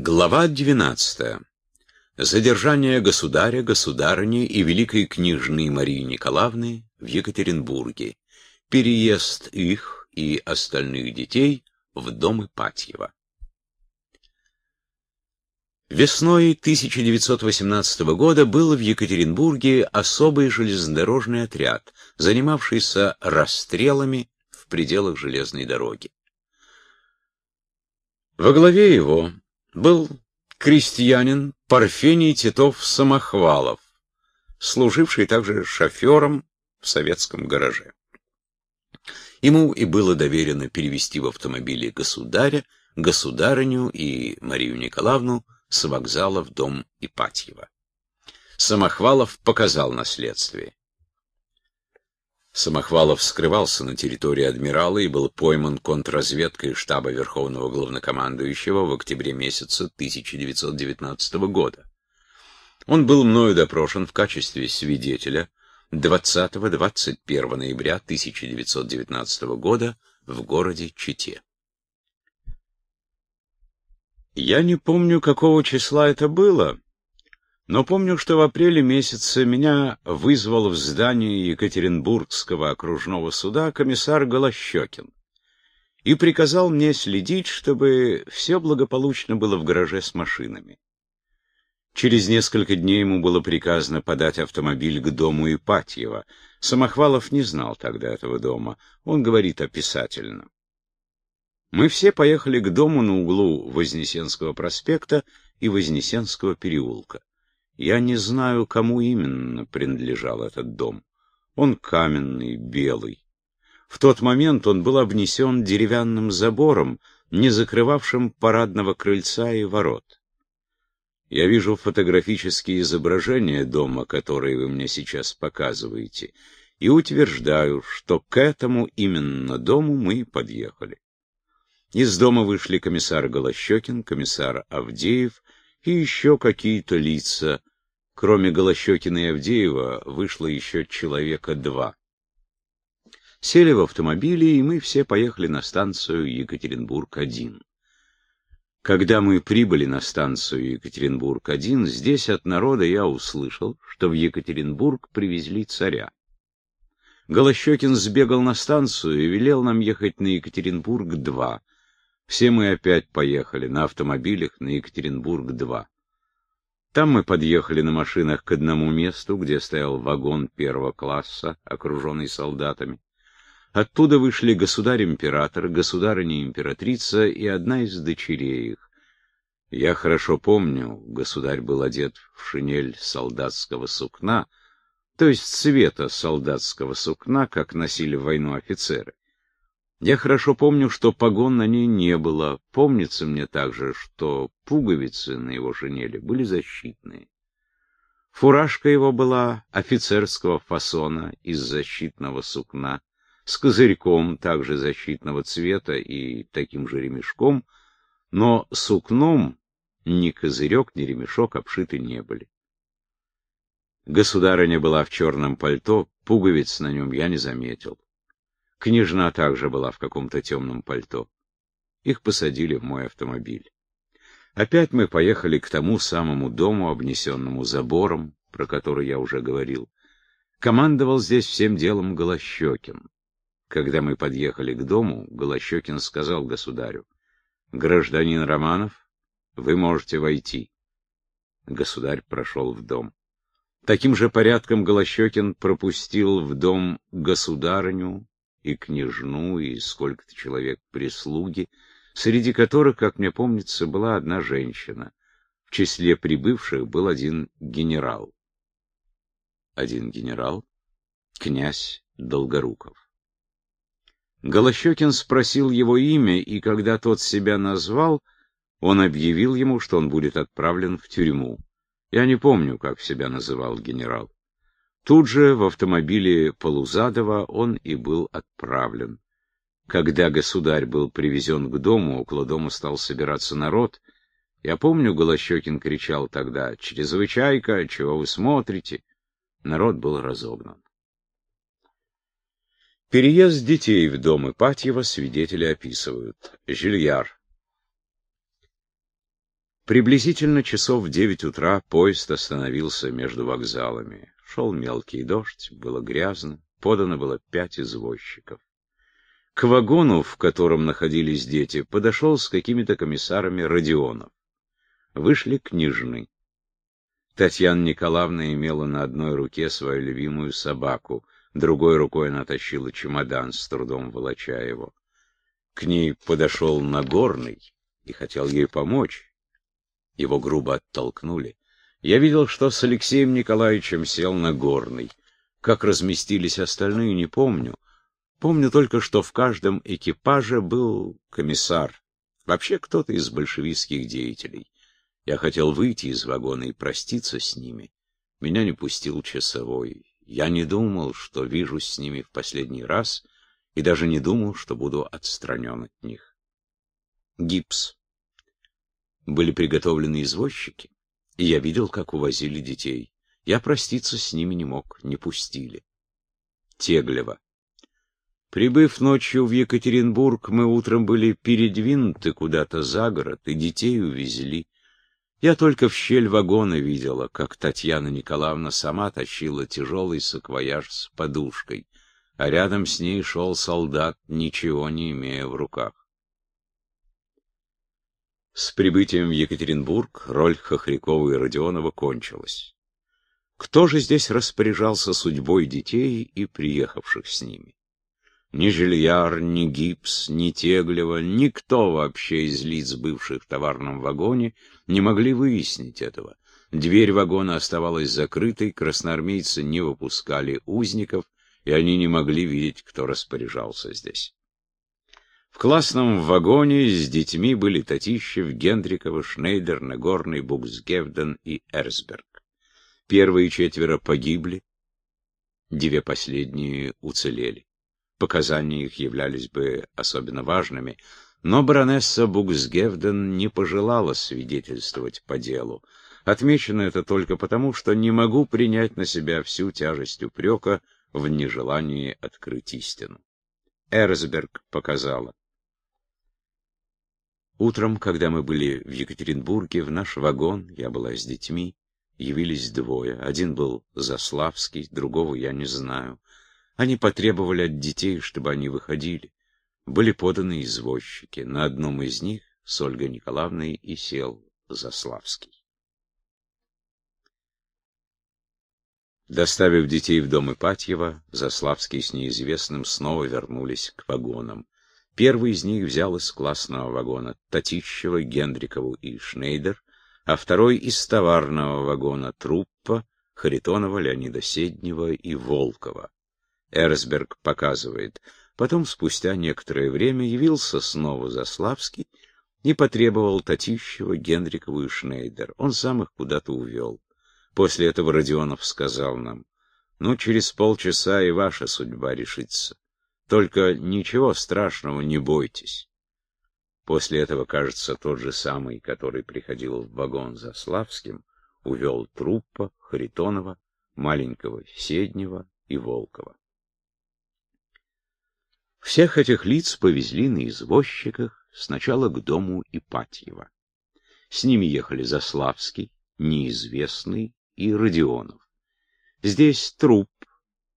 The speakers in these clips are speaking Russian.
Глава 12. Задержание государя, государыни и великой княжны Марии Николаевны в Екатеринбурге. Переезд их и остальных детей в дом Ипатьева. Весной 1918 года был в Екатеринбурге особый железнодорожный отряд, занимавшийся расстрелами в пределах железной дороги. Во главе его был крестьянин Парфений Титов-Самохвалов, служивший также шофером в советском гараже. Ему и было доверено перевести в автомобиле государя, государыню и Марию Николаевну с вокзала в дом Ипатьева. Самохвалов показал наследствие. Самохвалов скрывался на территории адмирала и был пойман контрразведкой штаба Верховного Главнокомандующего в октябре месяце 1919 года. Он был мною допрошен в качестве свидетеля 20-21 ноября 1919 года в городе Чите. Я не помню, какого числа это было, но помню, что в апреле месяце меня вызвал в здание Екатеринбургского окружного суда комиссар Голощекин и приказал мне следить, чтобы все благополучно было в гараже с машинами. Через несколько дней ему было приказано подать автомобиль к дому Ипатьева. Самохвалов не знал тогда этого дома. Он говорит описательно. Мы все поехали к дому на углу Вознесенского проспекта и Вознесенского переулка. Я не знаю, кому именно принадлежал этот дом. Он каменный, белый. В тот момент он был обнесен деревянным забором, не закрывавшим парадного крыльца и ворот. Я вижу фотографические изображения дома, которые вы мне сейчас показываете, и утверждаю, что к этому именно дому мы и подъехали. Из дома вышли комиссар Голощекин, комиссар Авдеев и еще какие-то лица, Кроме Голощекина и Авдеева вышло еще человека два. Сели в автомобили, и мы все поехали на станцию Екатеринбург-1. Когда мы прибыли на станцию Екатеринбург-1, здесь от народа я услышал, что в Екатеринбург привезли царя. Голощекин сбегал на станцию и велел нам ехать на Екатеринбург-2. Все мы опять поехали на автомобилях на Екатеринбург-2. Там мы подъехали на машинах к одному месту, где стоял вагон первого класса, окруженный солдатами. Оттуда вышли государь-император, государыня-императрица и одна из дочерей их. Я хорошо помню, государь был одет в шинель солдатского сукна, то есть цвета солдатского сукна, как носили в войну офицеры. Я хорошо помню, что погон на ней не было. Помнится мне также, что пуговицы на его шинели были защитные. Фуражка его была офицерского фасона из защитного сукна, с козырьком также защитного цвета и таким же ремешком, но сукном ни козырек, ни ремешок обшиты не были. Государыня была в черном пальто, пуговиц на нем я не заметил. Княжна также была в каком-то темном пальто. Их посадили в мой автомобиль. Опять мы поехали к тому самому дому, обнесенному забором, про который я уже говорил. Командовал здесь всем делом Голощекин. Когда мы подъехали к дому, Голощекин сказал государю, «Гражданин Романов, вы можете войти». Государь прошел в дом. Таким же порядком Голощекин пропустил в дом государыню, и княжну, и сколько-то человек прислуги, среди которых, как мне помнится, была одна женщина. В числе прибывших был один генерал. Один генерал? Князь Долгоруков. Голощекин спросил его имя, и когда тот себя назвал, он объявил ему, что он будет отправлен в тюрьму. Я не помню, как себя называл генерал. Тут же в автомобиле Полузадова он и был отправлен. Когда государь был привезен к дому, около дома стал собираться народ. Я помню, Голощекин кричал тогда «Чрезвычайка, чего вы смотрите?» Народ был разогнан. Переезд детей в дом Ипатьева свидетели описывают. Жильяр. Приблизительно часов в девять утра поезд остановился между вокзалами. Шел мелкий дождь, было грязно, подано было пять извозчиков. К вагону, в котором находились дети, подошел с какими-то комиссарами Родионов. Вышли княжны. Татьяна Николаевна имела на одной руке свою любимую собаку, другой рукой она тащила чемодан, с трудом волоча его. К ней подошел Нагорный и хотел ей помочь. Его грубо оттолкнули. Я видел, что с Алексеем Николаевичем сел Нагорный. Как разместились остальные, не помню. Помню только, что в каждом экипаже был комиссар. Вообще кто-то из большевистских деятелей. Я хотел выйти из вагона и проститься с ними. Меня не пустил часовой. Я не думал, что вижусь с ними в последний раз, и даже не думал, что буду отстранен от них. Гипс. Были приготовлены извозчики, и я видел, как увозили детей. Я проститься с ними не мог, не пустили. Теглева. Прибыв ночью в Екатеринбург, мы утром были передвинуты куда-то за город, и детей увезли. Я только в щель вагона видела, как Татьяна Николаевна сама тащила тяжелый саквояж с подушкой, а рядом с ней шел солдат, ничего не имея в руках. С прибытием в Екатеринбург роль Хохрякова и Родионова кончилась. Кто же здесь распоряжался судьбой детей и приехавших с ними? Ни Жильяр, ни Гипс, ни Теглева, никто вообще из лиц, бывших в товарном вагоне, не могли выяснить этого. Дверь вагона оставалась закрытой, красноармейцы не выпускали узников, и они не могли видеть, кто распоряжался здесь. В классном вагоне с детьми были Татищев, Гендрикова, Шнейдер, Нагорный, Буксгевден и Эрсберг. Первые четверо погибли, две последние уцелели показания их являлись бы особенно важными, но баронесса Буксгевден не пожелала свидетельствовать по делу. Отмечено это только потому, что не могу принять на себя всю тяжесть упрека в нежелании открыть истину. Эрсберг показала. Утром, когда мы были в Екатеринбурге, в наш вагон, я была с детьми, явились двое. Один был Заславский, другого я не знаю. Они потребовали от детей, чтобы они выходили. Были поданы извозчики. На одном из них с Ольгой Николаевной и сел Заславский. Доставив детей в дом Ипатьева, Заславский с неизвестным снова вернулись к вагонам. Первый из них взял из классного вагона Татищева, Гендрикову и Шнейдер, а второй из товарного вагона Труппа, Харитонова, Леонида Седнева и Волкова. Эрсберг показывает. Потом, спустя некоторое время, явился снова Заславский и потребовал Татищева, Генрикову и Шнейдер. Он сам их куда-то увел. После этого Родионов сказал нам, «Ну, через полчаса и ваша судьба решится. Только ничего страшного, не бойтесь». После этого, кажется, тот же самый, который приходил в вагон за Славским, увел Труппа, Харитонова, маленького Седнева и Волкова. Всех этих лиц повезли на извозчиках сначала к дому Ипатьева. С ними ехали Заславский, Неизвестный и Родионов. Здесь труп,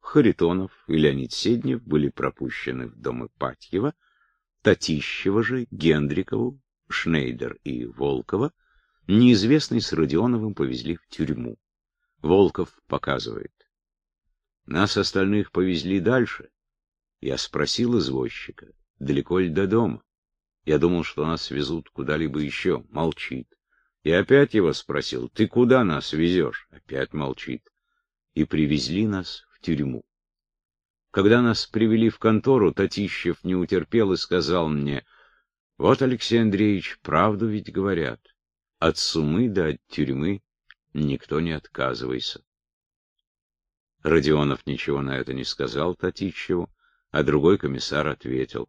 Харитонов и Леонид Седнев были пропущены в дом Ипатьева, Татищева же, Гендрикову, Шнейдер и Волкова неизвестный с Родионовым повезли в тюрьму. Волков показывает. Нас остальных повезли дальше, я спросил извозчика, далеко ли до дома. Я думал, что нас везут куда-либо еще. Молчит. И опять его спросил, ты куда нас везешь? Опять молчит. И привезли нас в тюрьму. Когда нас привели в контору, Татищев не утерпел и сказал мне, вот, Алексей Андреевич, правду ведь говорят. От сумы до от тюрьмы никто не отказывайся. Родионов ничего на это не сказал Татищеву, а другой комиссар ответил,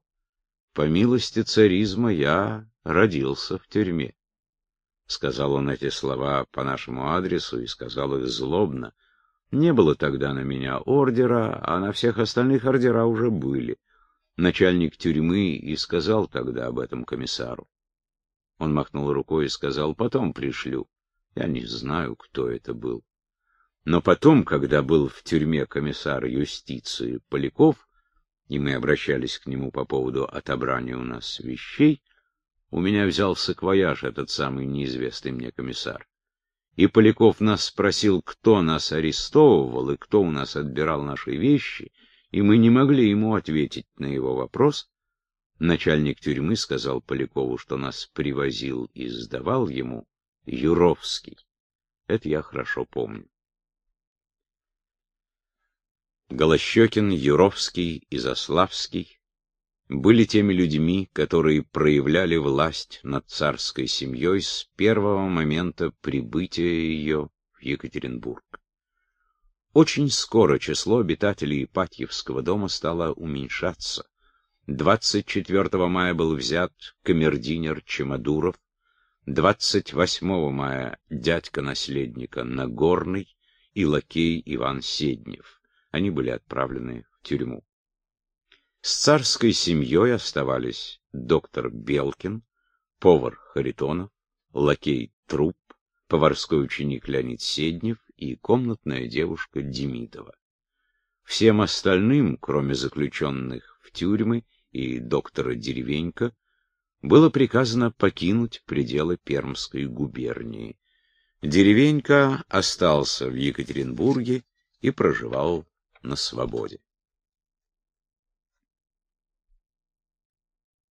«По милости царизма я родился в тюрьме». Сказал он эти слова по нашему адресу и сказал их злобно. Не было тогда на меня ордера, а на всех остальных ордера уже были. Начальник тюрьмы и сказал тогда об этом комиссару. Он махнул рукой и сказал, потом пришлю. Я не знаю, кто это был. Но потом, когда был в тюрьме комиссар юстиции Поляков, и мы обращались к нему по поводу отобрания у нас вещей, у меня взял саквояж этот самый неизвестный мне комиссар. И Поляков нас спросил, кто нас арестовывал и кто у нас отбирал наши вещи, и мы не могли ему ответить на его вопрос. Начальник тюрьмы сказал Полякову, что нас привозил и сдавал ему Юровский. Это я хорошо помню. Голощекин, Юровский и Заславский были теми людьми, которые проявляли власть над царской семьей с первого момента прибытия ее в Екатеринбург. Очень скоро число обитателей Ипатьевского дома стало уменьшаться. 24 мая был взят камердинер Чемодуров, 28 мая дядька наследника Нагорный и лакей Иван Седнев. Они были отправлены в тюрьму. С царской семьей оставались доктор Белкин, повар Харитонов, лакей Труп, поварской ученик Леонид Седнев и комнатная девушка Демидова. Всем остальным, кроме заключенных в тюрьмы и доктора Деревенька, было приказано покинуть пределы Пермской губернии. Деревенька остался в Екатеринбурге и проживал на свободе.